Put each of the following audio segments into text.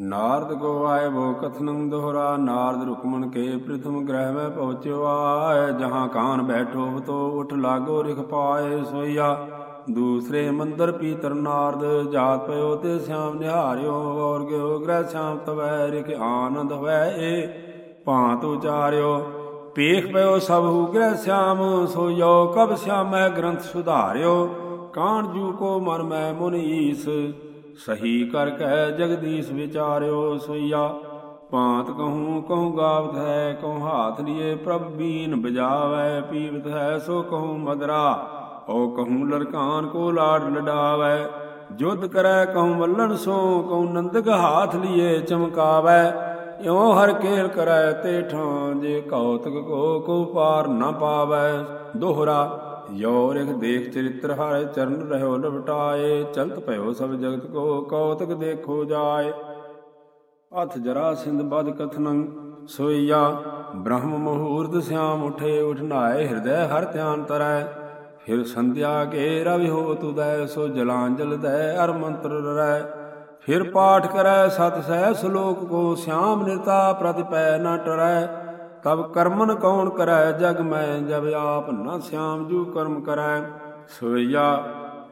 ਨਾਰਦ ਕੋ ਆਏ ਬੋ ਕਥਨੰ ਦੋਹਰਾ, ਨਾਰਦ ਰੁਕਮਣ ਕੇ ਪ੍ਰਥਮ ਗ੍ਰਹਿ ਮੈਂ ਪਹੁੰਚਿਓ ਆਏ, ਜਹਾਂ ਕਾਨ ਬੈਠੋ ਤੋ ਉਠ ਲਾਗੋ ਰਿਖ ਪਾਏ ਸੋਈਆ। ਦੂਸਰੇ ਮੰਦਰ ਪੀਤਰ ਨਾਰਦ, ਜਾਤ ਪਇਓ ਤੇ ਸਿਆਮ ਨਿਹਾਰਿਓ ਔਰ ਗਿਓ ਗ੍ਰਹਿ ਸ਼ਿਆਮ ਤਵੈ, ਰਿਖ ਆਨੰਦ ਹੋਇ ਏ, ਭਾਂਤ ਉਚਾਰਿਓ। ਪੇਖ ਪਇਓ ਸਭ ਹੂ ਗ੍ਰਹਿ ਸਿਆਮ ਸੋਇਓ ਕਬ ਸਿਆਮੈ ਗ੍ਰੰਥ ਸੁਧਾਰਿਓ। ਕਾਣ ਜੂ ਕੋ ਮਨ ਮੈਂ ਮੁਨ ਈਸ ਸਹੀ ਕਰ ਕੈ ਜਗਦੀਸ਼ ਵਿਚਾਰਿਓ ਸੋਈਆ। ਭਾਂਤ ਕਹੂੰ ਕਹੂੰ ਗਾਵਤ ਹੈ, ਕਹੂੰ ਹਾਥ ਲਿਏ ਪ੍ਰਭ ਬੀਨ ਬਜਾਵੈ, ਪੀਵਤ ਹੈ ਸੋ ਕਹੂੰ ਮਦਰਾ। ਓ ਕਹੂੰ ਲਰਕਾਨ ਕੋ ਲਾੜ ਲਡਾਵੈ, ਜੁਧ ਕਰੈ ਕਹੂੰ ਮੱਲਣ ਸੋ, ਕਹੂੰ ਨੰਦਕ ਹਾਥ ਲਿਏ ਚਮਕਾਵੈ। ਇਉ ਹਰ ਕੇਲ ਕਰੈ ਤੇ ਠਾਂ, ਜੇ ਕੌਤਕ ਕੋ ਕੋ ਪਾਰ ਨ ਪਾਵੈ, ਦੋਹਰਾ ਯੋ ਰਿਖ ਦੇਖ ਚਰਿਤ੍ਰ ਹਰ ਚਰਨ ਰਹਿਓ ਲਪਟਾਏ ਚਲਤ ਭਇਓ ਸਭ ਜਗਤ ਕੋ, ਕੌਤਕ ਦੇਖੋ ਜਾਏ। ਅਥ ਜਰਾ ਸਿੰਧ ਬਦ ਕਥਨੰ ਸੋਈਆ, ਬ੍ਰਹਮ ਮਹੂਰਤ ਸਿਆਮ ਉਠੇ ਉਠ ਨਾਏ ਹਿਰਦੈ ਹਰ ਧਿਆਨ ਤਰੈ। ਫਿਰ ਸੰਧਿਆ ਕੇ ਰਵਿ ਹੋ ਤੁਦੈ ਸੋ ਜਲਾਂਜਲ ਦੈ ਅਰ ਮੰਤਰ ਰੈ ਫਿਰ ਪਾਠ ਕਰੈ ਸਤ ਸਹਿ ਸ਼ਲੋਕ ਕੋ, ਸਿਆਮ ਨਿਰਤਾ ਪ੍ਰਤਿਪੈ ਨ ਟਰੈ। ਤਬ ਕਰਮਨ ਕੌਣ ਕਰੈ ਜਗ ਮੈਂ ਜਬ ਆਪ ਨ ਸਿਆਮ ਜੂ ਕਰਮ ਕਰੈ। ਸੋਈਆ,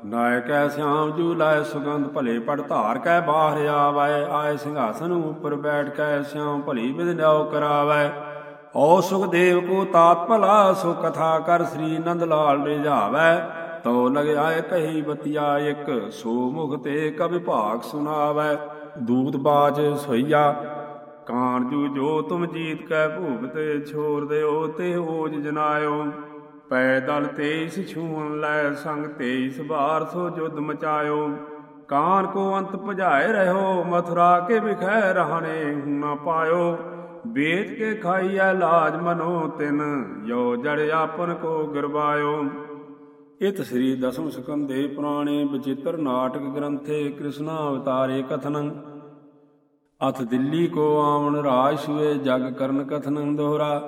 ਨਾਇਕੈ ਸਿਆਮ ਜੂ ਲਾਇ ਸੁਗੰਧ ਭਲੇ ਪੜ ਧਾਰ ਕੈ ਬਾਹਰ ਆਵੈ, ਆਏ ਸਿੰਘਾਸਨ ਉਪਰ ਬੈਠ ਕੈ ਸਿਆਮ ਭਲੀ ਵਿਦ ਕਰਾਵੈ। ਓ ਸੁਖਦੇਵ ਕੋ ਤਾਤ ਭਲਾ, ਸੋ ਕਥਾ ਕਰ ਸ੍ਰੀ ਨੰਦ ਲਾਲ ਰਿਝਾਵੈ। ਤੋ ਲਗ ਕਹੀ ਬਤਿਆ ਇਕ, ਸੋ ਮੁਖ ਤੇ ਕਵਿ ਭਾਗ ਸੁਨਾਵੈ ਦੂਤ ਬਾਜ ਸੋਈਆ ਕਾਣ ਜੂ ਜੋ ਤੁਮ ਜੀਤ ਕੈ ਭੂਪ ਤੇ ਛੋਰ ਦਿਓ ਤੇ ਓਜ ਜਨਾਇਓ। ਪੈਦਲ ਤੇਈਸ ਛੂਣ ਲੈ ਸੰਗ ਤੇਈਸ ਬਾਰ ਸੋ ਜੁਦ ਮਚਾਇਓ। ਕਾਨ ਕੋ ਅੰਤ ਭਜਾਏ ਰਹੋ, ਮਥੁਰਾ ਕੇ ਵਿਖੈ ਰਹਣੇ ਹੁਣਾ ਪਾਇਓ। ਵੇਚ ਕੇ ਖਾਈਐ ਲਾਜ ਮਨੋ ਤਿਨ, ਯੋ ਜੜ ਆਪਨ ਕੋ ਗਰਵਾਇਓ ਇਤ ਸ੍ਰੀ ਦਸਮ ਸਕੰਦੇ ਪੁਰਾਣੇ ਬਚਿੱਤਰ ਨਾਟਕ ਗ੍ਰੰਥੇ ਕ੍ਰਿਸ਼ਨ ਅਵਤਾਰੇ ਕਥਨੰ। ਅਥ ਦਿੱਲੀ ਕੋ ਆਵਣ ਰਾਜ ਸੁਏ ਜਗ ਕਰਨ ਕਥਨੰ ਦੋਹਰਾ।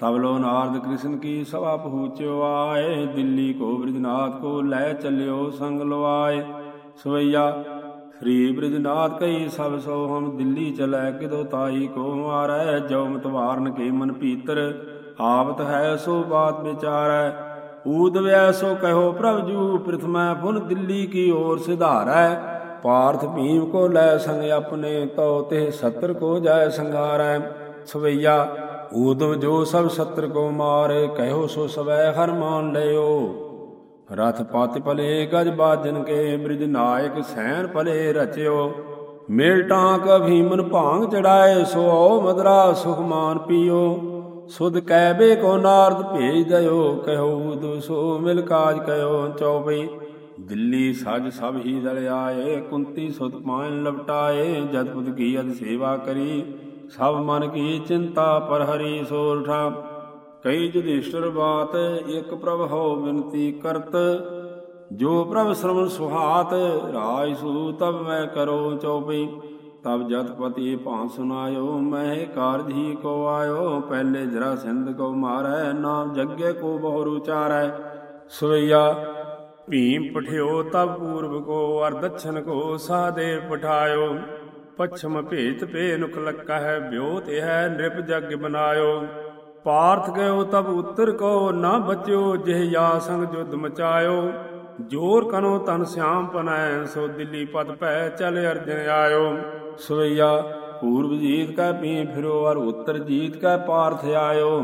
ਤਬ ਨਾਰਦ ਕ੍ਰਿਸ਼ਨ ਕੀ ਸਭਾ ਪਹੁੰਚਿਓ ਆਏ, ਦਿੱਲੀ ਕੋ ਬ੍ਰਿਜਨਾਥ ਕੋ ਲੈ ਚੱਲਿਓ ਸੰਗ ਲਵਾਏ। ਸਵਈਆ, ਸ੍ਰੀ ਬ੍ਰਿਜਨਾਥ ਕਈ ਸਭ ਸੋ ਹਮ ਦਿੱਲੀ ਚਲੈ, ਕਿਦੋ ਤਾਈ ਕੋ ਮਾਰੈ ਜੋ ਮਤਵਾਰਨ ਕੇ ਮਨ ਪੀਤਰ ਆਵਤ ਹੈ ਸੋ ਬਾਤ ਵਿਚਾਰੈ ਊਦਵੈ ਸੋ ਕਹੋ ਪ੍ਰਭ ਜੂ, ਪ੍ਰਥਮੈ ਪੁਨ ਦਿੱਲੀ ਕੀ ਓਰ ਸਿਧਾਰੈ। ਪਾਰਥ ਭੀਮ ਕੋ ਲੈ ਸੰਗ ਆਪਣੇ, ਤਉ ਤੇ ਸਤਰ ਕੋ ਜਾਏ ਸੰਘਾਰੈ। ਸਵਈਆ ਊਦਵ ਜੋ ਸਭ ਸਤਰ ਕੋ ਮਾਰੇ, ਕਹਿਓ ਸੋ ਸਵੈ ਹਰ ਮਾਨ ਲਿਓ। ਰਥ ਪਤ ਭਲੇ, ਗਜ ਬਾਜਨ ਕੇ, ਬ੍ਰਿਜ ਨਾਇਕ ਸੈਨ ਭਲੇ ਰਚਿਓ। ਮੇਲ ਟਾਂਕ ਭੀਮਨ ਭਾਂਗ ਚੜਾਏ, ਸੋ ਓ ਮਦਰਾ ਸੁਖਮਾਨ ਪੀਓ। ਸੁਧ ਕਹਿਬੇ ਕੋ ਨਾਰਦ ਭੇਜ ਦਇਓ ਕਹਿਓ ਦੁਸੋ ਮਿਲ ਕਾਜ ਕਇਓ ਚੌਪਈ ਦਿੱਲੀ ਸਜ ਸਭ ਹੀ ਦਲ ਆਏ ਕੁੰਤੀ ਸੁਤ ਪਾਇਨ ਲਪਟਾਏ ਜਦਪੁਤ ਕੀ ਅਦ ਸੇਵਾ ਕਰੀ, ਸਭ ਮਨ ਕੀ ਚਿੰਤਾ ਪਰ ਹਰੀ ਸੋਰਠਾ ਕਈ ਜੁਧਿਸ਼ਟਰ ਬਾਤ, ਇਕ ਪ੍ਰਭ ਹੋ ਬਿਨਤੀ ਕਰਤ, ਜੋ ਪ੍ਰਭ ਸ਼ਰਵਣ ਸੁਹਾਤ, ਰਾਜ ਸੂ ਤਬ ਮੈਂ ਕਰੋ ਚਉਪਈ ਤਬ ਜਤਪਤੀ ਭਾਂ ਸੁਨਾਇਓ, ਮੈਂ ਕਾਰਜ ਹੀ ਕੋ ਆਇਓ, ਪਹਿਲੇ ਜਰਾ ਸਿੰਧ ਕੋ ਮਾਰੈ, ਨਾਮ ਜੱਗੇ ਕੋ ਬਹੁ ਉਚਾਰੈ ਸਵਈਆ ਭੀਮ ਪਠਿਓ ਤਬ ਪੂਰਬ ਕੋ, ਅਰ ਦਛਨ ਕੋ ਸਾਦੇ ਪਠਾਇਓ। ਪਛਮ ਭੇਤ ਪੇ ਨੁਖ ਲੱਕਾ ਹੈ ਬਿਓ ਤੇ ਹੈ ਨਿਰਪ ਜਗ ਬਨਾਇਓ। ਪਾਰਥ ਗਇਓ ਤਬ ਉੱਤਰ ਕੋ, ਨਾ ਬਚਿਓ ਜਿਹ ਯਾ ਸੰਗ ਜੁਦ ਮਚਾਇਓ। ਜੋਰ ਕਨੋ ਤਨ ਸਿਆਮ ਪਨੈ, ਸੋ ਦਿੱਲੀ ਪਤ ਪੈ ਚਲ ਅਰਜਨ ਆਇਓ। ਸਵਈਆ ਪੂਰਬ ਜੀਤ ਕੈ ਪੀ ਫਿਰੋ, ਅਰ ਉੱਤਰ ਜੀਤ ਕੈ ਪਾਰਥ ਆਇਓ।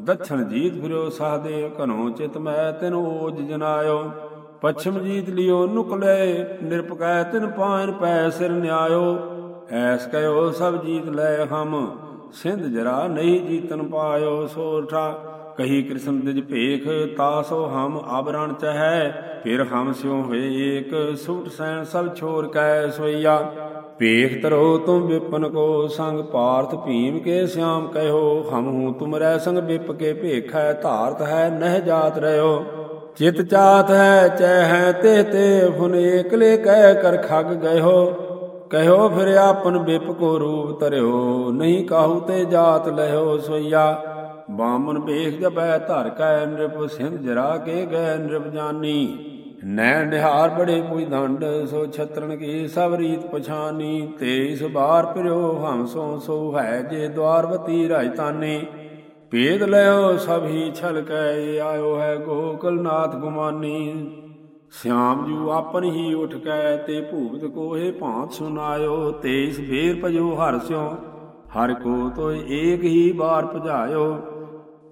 ਦਛਣ ਜੀਤ ਫਿਰੋ ਸਾਹਦੇ ਕਨੋ ਚਿਤ ਮੈਂ ਤਿਨ ਓਜ ਜਨਾਇਓ। ਪਛਮ ਜੀਤ ਲਿਓ ਨੁਕਲੇ, ਨਿਰਪਕੈ ਤਿਨ ਪਾਇਨ ਪੈ ਸਿਰ ਨਿਆਇਓ। ਐਸ ਕਹਿਓ ਸਭ ਜੀਤ ਲੈ ਹਮ, ਸਿੰਧ ਜਰਾ ਨਹੀਂ ਜੀਤਨ ਪਾਇਓ ਸੋਠਾ ਕਹੀ ਕ੍ਰਿਸ਼ਨ ਦਿਜ ਭੇਖ, ਤਾਸੋ ਹਮ ਆਬਰਣ ਚਹੈ। ਫਿਰ ਹਮ ਸਿਉ ਹੋਏ ਏਕ, ਸੂਟ ਸੈਣ ਸਭ ਛੋਰ ਕੈ ਸੋਈਆ ਭੇਖ ਤਰੋ ਤੁਮ ਵਿਪਨ ਕੋ ਸੰਗ ਪਾਰਥ ਭੀਮ ਕੇ ਸਿਆਮ ਕਹਿਓ ਹਮ ਹੂੰ ਤੁਮਰੈ ਸੰਗ ਵਿਪ ਕੇ ਭੇਖੈ ਧਾਰਤ ਹੈ ਨਹਿ ਜਾਤ ਰਿਓ ਚਿਤ ਚਾਤ ਹੈ ਚੈ ਹੈ, ਤੇ ਤੇ ਫੁਨ ਏਕਲੇ ਕਹਿ ਕਰ ਖਗ ਗਇਓ। ਕਹਿਓ ਫਿਰ ਆਪਨ ਵਿਪ ਕੋ ਰੂਪ ਧਰਿਓ, ਨਹੀਂ ਕਾਹੂ ਤੇ ਜਾਤ ਲਿਓ ਸੋਈਆ। ਬਾਮਨ ਵੇਖ ਜਬੈ ਧਰ ਕੈ ਨਿਰਪ ਸਿੰਧ ਜਰਾ ਕੇ ਗਏ ਨਿਰਪ ਜਾਨੀ। ਨੈ ਨਿਹਾਰ ਬੜੇ ਪੁਜ ਦੰਡ, ਸੋ ਛਤਰਣ ਕੀ ਸਭ ਰੀਤ ਪਛਾਨੀ। ਤੇਈਸ ਬਾਰ ਪਿਰਿਓ ਹਮਸੋ ਸੋ ਹੈ ਜੇ ਦਵਾਰਵਤੀ ਰਾਜਤਾਨੀ ਭੇਦ ਲਿਓ ਸਭੀ ਛਲ ਕੈ ਆਇਓ ਹੈ ਗੋਕਲਨਾਥ ਗੁਮਾਨੀ। ਸਿਆਮ ਜੂ ਆਪਨ ਹੀ ਉਠ ਕੈ ਤੇ ਭੂਪਤ ਕੋਹੇ ਭਾਂਤ ਸੁਨਾਇਓ ਤੇਈਸ ਬੇਰ ਭਜੋ ਹਰ ਸਿਓ ਹਰ ਕੋ ਤੋਇ ਏਕ ਹੀ ਬਾਰ ਭਜਾਇਓ।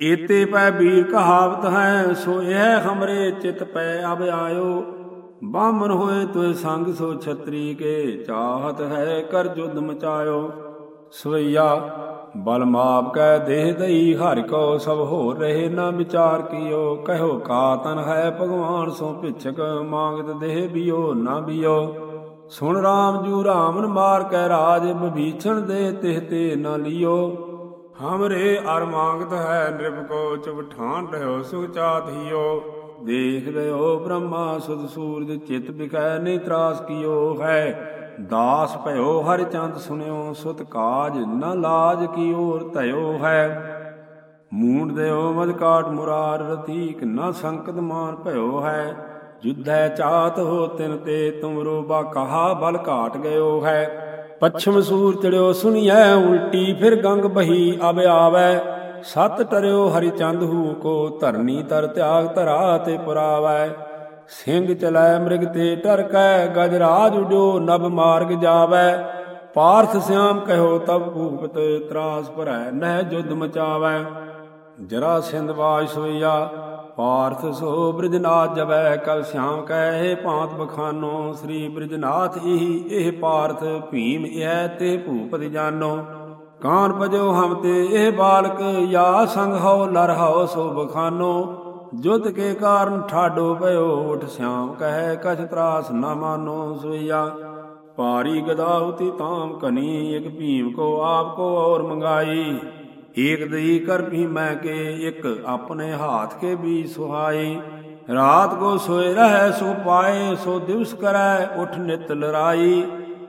ਏਤੇ ਪੈ ਬੀਰ ਕਹਾਵਤ ਹੈ, ਸੋ ਇਹ ਹਮਰੇ ਚਿਤ ਪੈ ਅਬ ਆਇਓ। ਬਾਮਨ ਹੋਏ ਤੋਏ ਸੰਗ ਸੋ ਛਤਰੀ ਕੇ ਚਾਹਤ ਹੈ, ਕਰ ਜੁਦ ਮਚਾਇਓ। ਸਵਈਆ ਬਲ ਮਾਪ ਕੈ ਦੇਹ ਦਈ, ਹਰਿ ਕੋ ਸਭ ਹੋਰ ਰਹੇ ਨਾ ਵਿਚਾਰ ਕੀਓ। ਕਹਿਓ ਕਾ ਤਨ ਹੈ ਭਗਵਾਨ, ਸੋ ਪਿਛਕ ਮੰਗਤ ਦੇਹ ਬਿਓ, ਨਾ ਬਿਓ। ਸੁਣ ਰਾਮ ਜੂ ਰਾਮਨ ਮਾਰ ਕੈ ਰਾਜ ਬਭੀਛਣ ਦੇ ਤਿਹ ਤੇ ਨਾ ਲਿਓ। ਹਮਰੇ ਅਰ ਮੰਗਤ ਹੈ, ਨਿਰਭ ਕੋ ਚੁਬ ਠਾਨ ਰਹਿਓ, ਸੁਖ ਚਾਤ ਹੀਓ। ਦੇਖ ਲਿਓ ਬ੍ਰਹਮਾ, ਸੁਧ ਸੂਰਜ, ਚਿਤ ਬਿਕੈ ਨੇ ਤਰਾਸ ਕੀਓ ਹੈ। ਦਾਸ ਭਇਓ ਹਰਿ ਚੰਦ ਸੁਨਿਓ, ਸੁਤ ਕਾਜ ਨ ਲਾਜ ਕੀ ਓਰ ਧਇਓ ਹੈ। ਮੂੰਡ ਦਿਓ ਮਦ ਕਾਟ ਮੁਰਾਰ, ਰਤੀਕ ਨ ਸੰਕਟ ਮਾਨ ਭਇਓ ਹੈ। ਜੁਧੈ ਚਾਤ ਹੋ ਤਿਨ ਤੇ ਤੁਮਰੋ ਬਾ ਕਹਾ ਬਲ ਘਾਟ ਗਇਓ ਹੈ। ਪੱਛਮ ਸੂਰ ਚੜਿਓ ਸੁਣੀਐ ਉਲਟੀ ਫਿਰ ਗੰਗ ਬਹੀ ਅਬ ਆਵੈ। ਸਤ ਟਰਿਓ ਹਰੀ ਚੰਦ ਹੂ ਕੋ ਧਰਨੀ ਤਰ ਤਿਆਗ ਧਰਾ ਤੇ ਪੁਰਾਵੈ। ਸਿੰਘ ਚਲੈ ਮ੍ਰਿਗ ਤੇ ਟਰਕੈ ਗਜਰਾਜ ਉਡਿਓ ਨਭ ਮਾਰਗ ਜਾਵੈ। ਪਾਰਥ ਸਿਆਮ ਕਹਿਓ ਤਬ ਭੂਪਤ ਤਰਾਸ ਭਰੈ, ਨਹਿ ਜੁਦ ਮਚਾਵੈ। ਜਰਾ ਸਿੰਧ ਬਾਜ ਸੋਈਆ ਪਾਰਥ ਸੋ ਬ੍ਰਿਜਨਾਥ ਜਵੈ। ਕਲ ਸਿਆਮ ਕਹਿ, ਭਾਂਤ ਬਖਾਨੋ, ਸ੍ਰੀ ਬ੍ਰਿਜਨਾਥ ਇਹੀ, ਇਹ ਪਾਰਥ ਭੀਮ ਇਹ ਤੇ ਭੂਪਤ ਜਾਨੋ। ਕਾਨ ਪਜੋ ਹਮ ਤੇ ਇਹ ਬਾਲਕ, ਯਾ ਸੰਗ ਹਉ, ਲਰ ਹਉ ਸੋ ਬਖਾਨੋ। ਜੁਦ ਕੇ ਕਾਰਨ ਠਾਡੋ ਭਇਓ ਉਠ ਸਿਆਮ ਕਹੈ, ਕਛ ਤਰਾਸ ਨਾ ਮਾਨੋ ਸੋਈਆ। ਪਾਰੀ ਗਦਾ ਤਾਮ ਕਨੀ ਇਕ ਭੀਮ ਕੋ ਆਪ ਕੋ ਔਰ ਮੰਗਾਈ। ਏਕ ਦਈ ਕਰ ਵੀ ਮੈਂ ਕੇ, ਇਕ ਆਪਣੇ ਹਾਥ ਕੇ ਵੀ ਸੁਹਾਈ। ਰਾਤ ਕੋ ਸੋਏ ਰਹਿ, ਸੋ ਪਾਏ, ਸੋ ਦਿਵਸ ਕਰੈ, ਉਠ ਨਿਤ ਲਰਾਈ।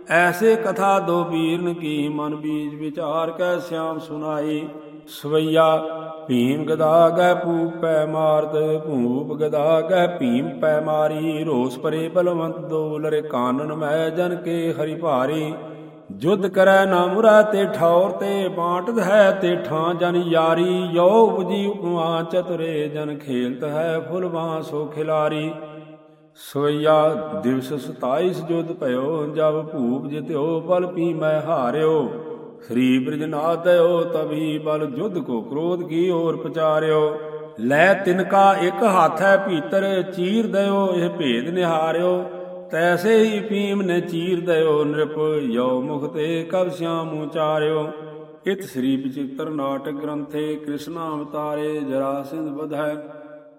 ਐਸੇ ਕਥਾ ਦੋ ਬੀਰਨ ਕੀ, ਮਨ ਬੀਜ ਵਿਚਾਰ ਕੈ ਸਿਆਮ ਸੁਨਾਈ। ਸਵਈਆ, ਭੀਮ ਗਦਾ ਗੈ ਪੂਪ ਪੈ ਮਾਰਦ, ਭੂਪ ਗਦਾ ਗੈ ਭੀਮ ਪੈ ਮਾਰੀ, ਰੋਸ ਪਰੇ ਬਲਵੰਤ ਦੋ ਲਰੇ ਕਾਨਨ ਮੈ ਜਨ ਕੇ ਹਰੀ ਭਾਰੀ। ਜੁਧ ਕਰੈ ਨਾ ਮੁਰਾ ਤੇ ਠੌਰ ਤੇ ਬਾਟਦ ਹੈ ਤੇ ਠਾਂ ਜਨ ਯਾਰੀ, ਯੋ ਉਪਜੀ ਉਪਮਾ ਚਤੁਰੇ ਜਨ ਖੇਲਤ ਹੈ ਫੁਲਵਾ ਸੋ ਖਿਲਾਰੀ। ਸੋਈਆ ਦਿਵਸ 27 ਜੁਧ ਭਇਓ, ਜਬ ਭੂਪ ਜਿਤਿਓ, ਬਲ ਪੀ ਮੈਂ ਹਾਰਿਓ। ਸ੍ਰੀ ਬ੍ਰਿਜਨਾਥ ਦਇਓ ਤਬੀ ਬਲ ਜੁਧ ਕੋ ਕ੍ਰੋਧ ਕੀ ਔਰ ਪਚਾਰਿਓ। ਲੈ ਤਿਨਕਾ ਇੱਕ ਹੱਥ ਹੈ ਭੀਤਰ, ਚੀਰ ਦਇਓ ਇਹ ਭੇਦ ਨਿਹਾਰਿਓ। ਤੈਸੇ ਹੀ ਭੀਮ ਨੇ ਚੀਰ ਦਇਓ ਨਿਰਪ ਯੋ ਮੁਖ ਤੇ ਕਬ ਸਿਆਮ ਉਚਾਰਿਓ ਇਤ ਸ੍ਰੀ ਵਿਚਿਤ੍ਰ ਨਾਟਕ ਗ੍ਰੰਥੇ, ਕ੍ਰਿਸ਼ਨਾ ਅਵਤਾਰੇ, ਜਰਾ ਸਿੰਧ ਬਧੈ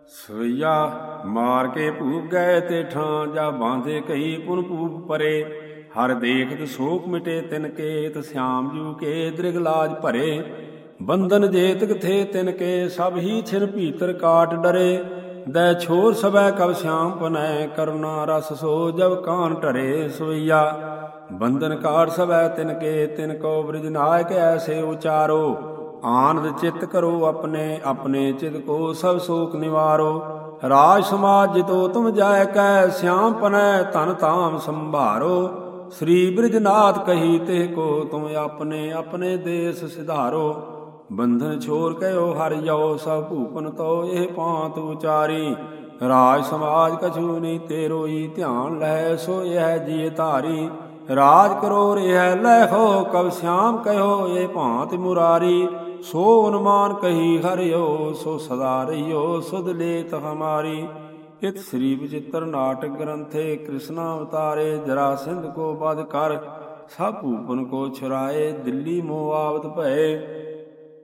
ਸਵਈਆ, ਮਾਰ ਕੇ ਭੂਪ ਗਏ ਤੇ ਠਾਂ, ਜਾ ਬਾਂਧੇ ਕਹੀ ਪੁਨ ਪੂਪ ਪਰੇ। ਹਰ ਦੇਖਤ ਸੋਕ ਮਿਟੇ ਤਿਨ ਕੇ ਤ ਸਿਆਮ ਜੂ ਕੇ ਦ੍ਰਿਗ ਲਾਜ ਭਰੇ। ਬੰਧਨ ਜੇਤਕ ਥੇ ਤਿਨ ਕੇ, ਸਭ ਹੀ ਛਿਨ ਭੀਤਰ ਕਾਟ ਡਰੇ। ਦੈ ਛੋਰ ਸਬੈ ਕਬ ਸਿਆਮ ਪਨੈ, ਕਰੁਣਾ ਰਸ ਸੋ ਜਬ ਕਾਨ ਟਰੇ ਸਵਈਆ। ਬੰਧਨ ਕਾਰ ਸਬੈ ਤਿਨ ਕੇ, ਤਿਨ ਕੋ ਬ੍ਰਿਜ ਨਾਇਕ ਐਸੇ ਉਚਾਰੋ। ਆਨੰਦ ਚਿਤ ਕਰੋ ਆਪਣੇ ਆਪਣੇ ਚਿਤ ਕੋ ਸਭ ਸੋਕ ਨਿਵਾਰੋ। ਰਾਜ ਸਮਾਜ ਜਿਤੋ ਤੁਮ ਜਾਇ ਕੈ, ਸਿਆਮ ਪਨੈ ਧਨ ਤਾਮ ਸੰਭਾਰੋ। ਸ੍ਰੀ ਬ੍ਰਿਜਨਾਥ ਕਹੀ ਤੇ ਕੋ ਤੁਮ ਆਪਣੇ ਆਪਣੇ ਦੇਸ ਸਿਧਾਰੋ, ਬੰਧਨ ਛੋਰ ਕਹਿਓ ਹਰ ਜਾਓ ਸਭ ਭੂਪਨ ਤੋ ਇਹ ਪਾਂਤ ਉਚਾਰੀ। ਰਾਜ ਸਮਾਜ ਕਛੂ ਨਹੀਂ ਤੇਰੋਈ ਧਿਆਨ ਲੈ ਸੋ ਇਹ ਜੀ ਧਾਰੀ। ਰਾਜ ਕਰੋ ਰਹਿ ਲੈ ਹੋ ਕਬ ਸਿਆਮ ਕਹਿਓ ਇਹ ਭਾਂਤ ਮੁਰਾਰੀ। ਸੋ ਅਨੁਮਾਨ ਕਹੀ ਹਰਿਓ, ਸੋ ਸਦਾ ਰਹੀਓ ਸੁਧ ਲੇਤ ਹਮਾਰੀ। ਇਤ ਸ੍ਰੀ ਵਿਚਿਤ੍ਰ ਨਾਟਕ ਗ੍ਰੰਥੇ ਕ੍ਰਿਸ਼ਨਾ ਅਵਤਾਰੇ, ਜਰਾ ਸਿੰਧ ਕੋ ਵਧ ਕਰ ਸਭ ਭੂਪਨ ਕੋ ਛੁਰਾਏ, ਦਿੱਲੀ ਮੋਆਵਤ ਭਏ।